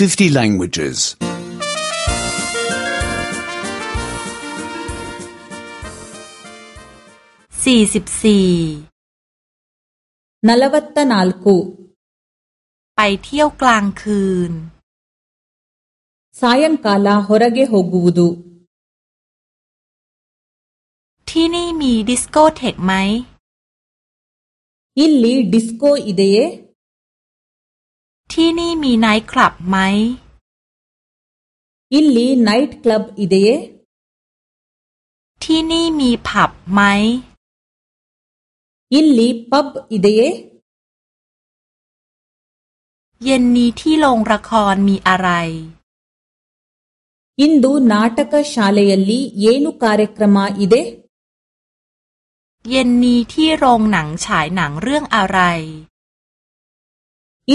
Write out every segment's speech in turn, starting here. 50 languages. 44 44ไปเที่ยวกลางคืน ಸಾಯಂಕಾಲ ที่นี่มีไนท์คลับไหมอิลลีไนท์คลับอิดเยที่นี่มีผับไหม อิลลีพับอิดเยเย็นนี้ที่โรงละครมีอะไร อินดูนา ಟ กชาเลยล್ ಲ ಿ ಏನು ಕ ಾรกรมาอิดเยเย็นนี้ที่โรงหนังฉายหนังเรื่องอะไร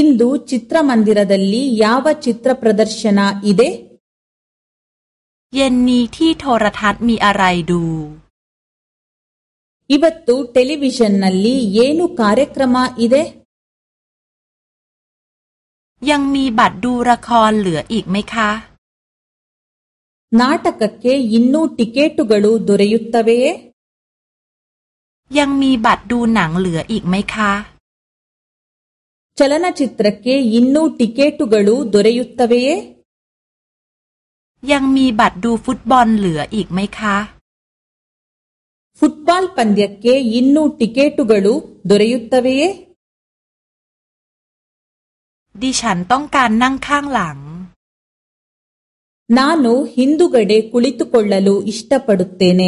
ಇಂದು ಚಿತ್ರಮಂದಿರದಲ್ಲಿ ಯಾವ ಚಿತ್ರ ಪ್ರದರ್ಶನ ಇದೆ เย็นนี้ที่โทรทัศน์มีอะไรดู ಇವತ್ತು ಟೆಲಿವಿಷನ್ನಲ್ಲಿ ಏನು ಕಾರ್ಯಕ್ರಮ ಇದೆ ยังมีบัตรดูละครเหลืออีกไหมคะ ನಾಟಕಕ್ಕೆ ಇನ್ನೂ ಟಿಕೆಟುಗಳು ದೊರೆಯುತ್ತವೆಯೇ ยังมีบัตรดูหนังเหลืออีกไหมคะ ಚ ಲ ನ นาชิ ರ ร್ ಕ ೆ ಇನ್ನೂ นಿ ಕ ೆ ಟ ು ಗ กು ದ ೊ ರ ೆ ಯ ು ತ ್ ತ ವ ೆเೇยังมีบัตรดูฟุตบอลเหลืออีกไหมคะฟุตบอลปันเดียกเกยินโนูติเกตุกัลูดเรยุตเวยดิฉันต้องการนั่งข้างหลังนานูฮินดูกัเดคุลิตุกัลลลูอิสตาปัดุตเตเน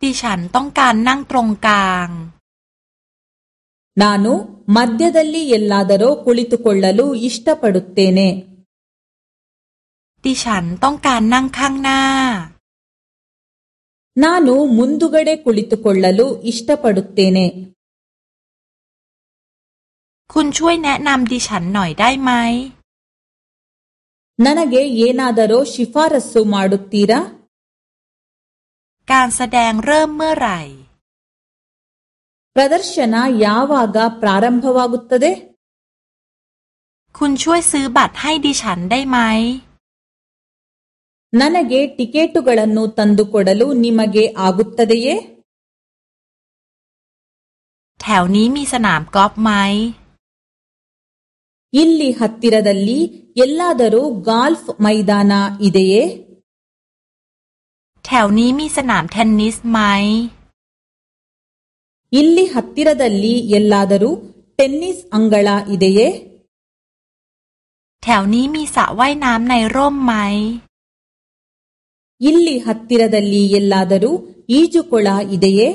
ดิฉันต้องการนั่งตรงกลาง ನಾನು ಮಧ್ಯದಲ್ಲಿ ಎಲ್ಲಾದರೂ ಕುಳಿತುಕೊಳ್ಳಲು ಇಷ್ಟಪಡುತ್ತೇನೆ ನಾನು ಮುಂದುಗಡೆ ಕುಳಿತುಕೊಳ್ಳಲು ಇಷ್ಟಪಡುತ್ತೇನೆ ನನಗೆ ಏನಾದರೂ ಶಿಫಾರಸ್ಸು ಮಾಡುತ್ತೀರಾ การแสดงเริ่มเมื่อไหร่ ಪ್ರದರ್ಶನ ಯಾವಾಗ ಪ್ರಾರಂಭವಾಗುತ್ತದೆ คุณช่วยซื้อบัตรให้ดิฉันได้ไหม ನನಗೆ ಟಿಕೆಟುಗಳನ್ನು ತಂದುಕೊಡಲು ನಿಮಗೆ ಆಗುತ್ತದೆಯೇ แถวนี้ มี สนาม กอล์ฟไหม ಇಲ್ಲಿ ಹತ್ತಿರದಲ್ಲಿ ಎಲ್ಲಾದರೂ ಗಾಲ್ಫ್ ಮೈದಾನ ಇದೆಯೇ แถวนี้ มี สนามเทนนิส ไหม ಇಲ್ಲಿ ಹತ್ತಿರದಲ್ಲಿ ಎಲ್ಲಾದರೂ ಟೆನ್ನಿಸ್ ಅಂಗಳ ಇದೆಯೇ ಮೈ ಇಲ್ಲಿ ಹತ್ತಿರದಲ್ಲಿ ಎಲ್ಲಾದರೂ ಈಜುಕೊಳ ಇದೆಯೇ